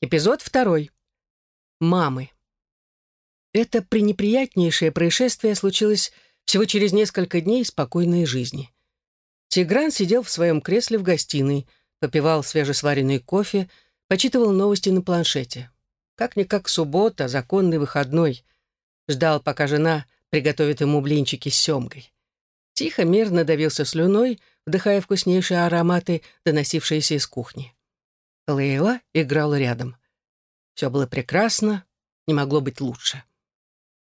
Эпизод второй. Мамы. Это пренеприятнейшее происшествие случилось всего через несколько дней спокойной жизни. Тигран сидел в своем кресле в гостиной, попивал свежесваренный кофе, почитывал новости на планшете. Как-никак суббота, законный выходной. Ждал, пока жена приготовит ему блинчики с семгой. Тихо, мирно давился слюной, вдыхая вкуснейшие ароматы, доносившиеся из кухни. Лейла играла рядом. Все было прекрасно, не могло быть лучше.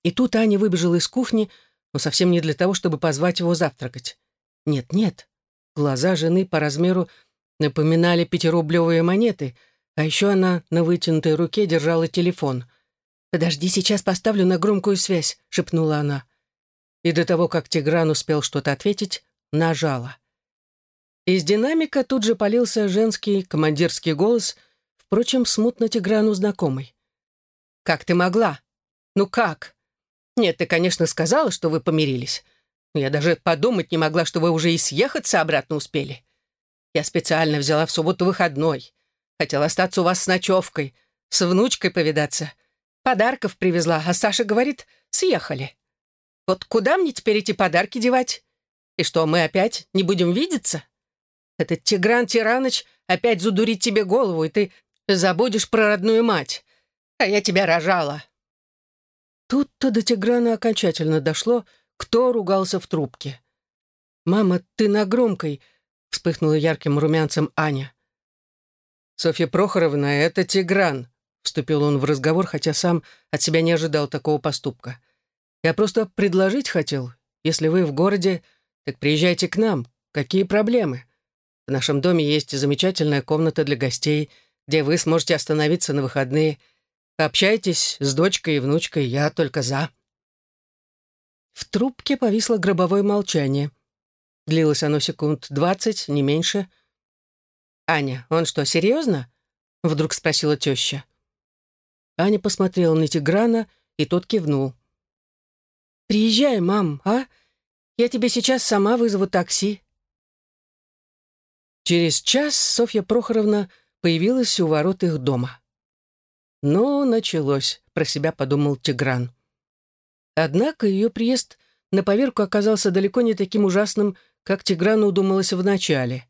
И тут Аня выбежала из кухни, но совсем не для того, чтобы позвать его завтракать. Нет-нет, глаза жены по размеру напоминали пятирублевые монеты, а еще она на вытянутой руке держала телефон. «Подожди, сейчас поставлю на громкую связь», — шепнула она. И до того, как Тигран успел что-то ответить, нажала. Из динамика тут же полился женский командирский голос, впрочем, смутно Тиграну знакомый. «Как ты могла? Ну как? Нет, ты, конечно, сказала, что вы помирились. Но я даже подумать не могла, что вы уже и съехаться обратно успели. Я специально взяла в субботу выходной. Хотела остаться у вас с ночевкой, с внучкой повидаться. Подарков привезла, а Саша говорит, съехали. Вот куда мне теперь эти подарки девать? И что, мы опять не будем видеться?» Этот Тигран Тираныч опять задурит тебе голову, и ты забудешь про родную мать. А я тебя рожала». Тут-то до Тиграна окончательно дошло, кто ругался в трубке. «Мама, ты на громкой», — вспыхнула ярким румянцем Аня. «Софья Прохоровна, это Тигран», — вступил он в разговор, хотя сам от себя не ожидал такого поступка. «Я просто предложить хотел. Если вы в городе, так приезжайте к нам. Какие проблемы?» В нашем доме есть замечательная комната для гостей, где вы сможете остановиться на выходные. Пообщайтесь с дочкой и внучкой, я только за». В трубке повисло гробовое молчание. Длилось оно секунд двадцать, не меньше. «Аня, он что, серьезно?» — вдруг спросила теща. Аня посмотрела на Тиграна, и тот кивнул. «Приезжай, мам, а? Я тебе сейчас сама вызову такси. Через час Софья Прохоровна появилась у ворот их дома. «Ну, началось», — про себя подумал Тигран. Однако ее приезд на поверку оказался далеко не таким ужасным, как Тиграну удумалось вначале.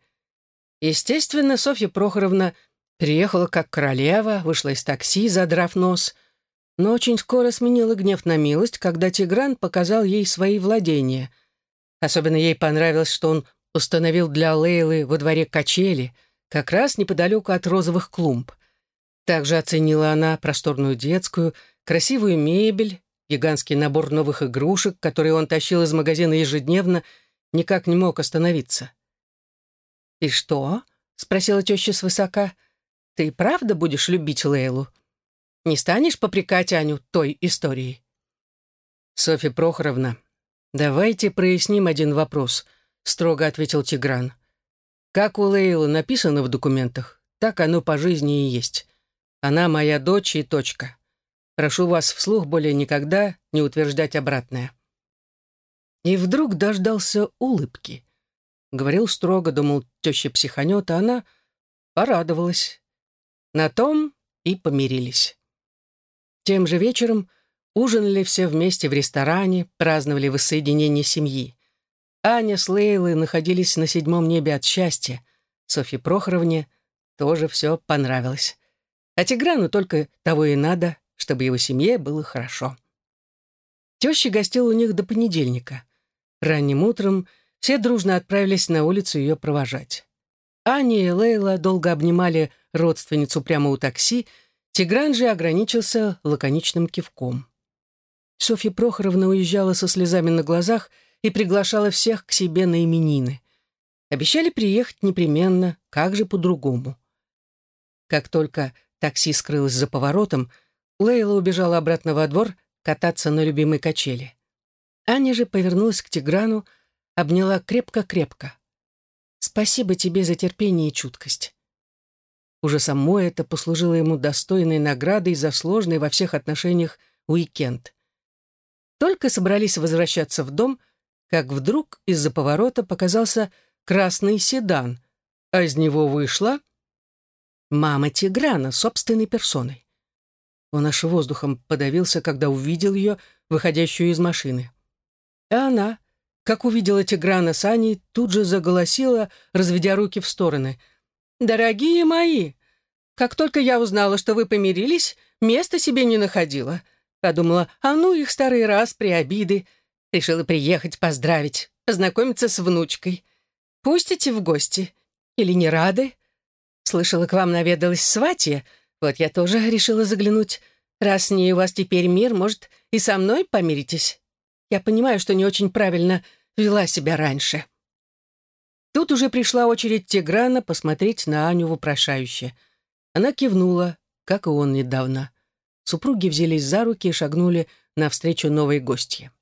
Естественно, Софья Прохоровна приехала как королева, вышла из такси, задрав нос, но очень скоро сменила гнев на милость, когда Тигран показал ей свои владения. Особенно ей понравилось, что он установил для Лейлы во дворе качели, как раз неподалеку от розовых клумб. Также оценила она просторную детскую, красивую мебель, гигантский набор новых игрушек, которые он тащил из магазина ежедневно, никак не мог остановиться. «И что?» — спросила теща свысока. «Ты правда будешь любить Лейлу? Не станешь попрекать Аню той историей?» «Софья Прохоровна, давайте проясним один вопрос», — строго ответил Тигран. «Как у Лейлы написано в документах, так оно по жизни и есть. Она моя дочь и точка. Прошу вас вслух более никогда не утверждать обратное». И вдруг дождался улыбки. Говорил строго, думал, теща психанет, а она порадовалась. На том и помирились. Тем же вечером ужинали все вместе в ресторане, праздновали воссоединение семьи. Аня с Лейлой находились на седьмом небе от счастья. Софье Прохоровне тоже все понравилось. А Тиграну только того и надо, чтобы его семье было хорошо. Теща гостила у них до понедельника. Ранним утром все дружно отправились на улицу ее провожать. Аня и Лейла долго обнимали родственницу прямо у такси, Тигран же ограничился лаконичным кивком. Софья Прохоровна уезжала со слезами на глазах — и приглашала всех к себе на именины. Обещали приехать непременно, как же по-другому. Как только такси скрылось за поворотом, Лейла убежала обратно во двор кататься на любимой качели. Аня же повернулась к Тиграну, обняла крепко-крепко. «Спасибо тебе за терпение и чуткость». Уже само это послужило ему достойной наградой за сложный во всех отношениях уикенд. Только собрались возвращаться в дом — как вдруг из-за поворота показался красный седан, а из него вышла Мама Тиграна собственной персоной. Он аж воздухом подавился, когда увидел ее, выходящую из машины. А она, как увидела Тиграна с Аней, тут же заголосила, разведя руки в стороны. «Дорогие мои, как только я узнала, что вы помирились, места себе не находила. Подумала, а ну их старый раз при обиды. Решила приехать поздравить, познакомиться с внучкой. Пустите в гости? Или не рады? Слышала, к вам наведалась сватья. Вот я тоже решила заглянуть. Раз с ней у вас теперь мир, может, и со мной помиритесь? Я понимаю, что не очень правильно вела себя раньше. Тут уже пришла очередь Тиграна посмотреть на Аню вопрошающе. Она кивнула, как и он недавно. Супруги взялись за руки и шагнули навстречу новой гостье.